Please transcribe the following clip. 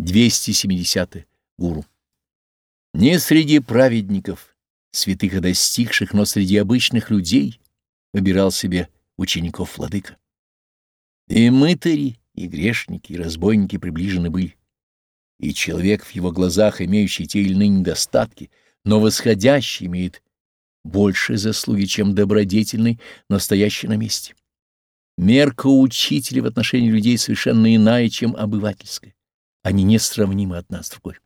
270. -е. Гуру. Не среди праведников, святых и достигших, но среди обычных людей выбирал себе учеников владыка. И мытари, и грешники, и разбойники приближены были. И человек в его глазах, имеющий те или иные недостатки, но восходящий, имеет больше заслуги, чем добродетельный, настоящий на месте. Мерка учителя в отношении людей совершенно иная, чем обывательская. Они несравнимы одна с другой.